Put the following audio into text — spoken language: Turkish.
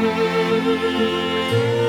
Müzik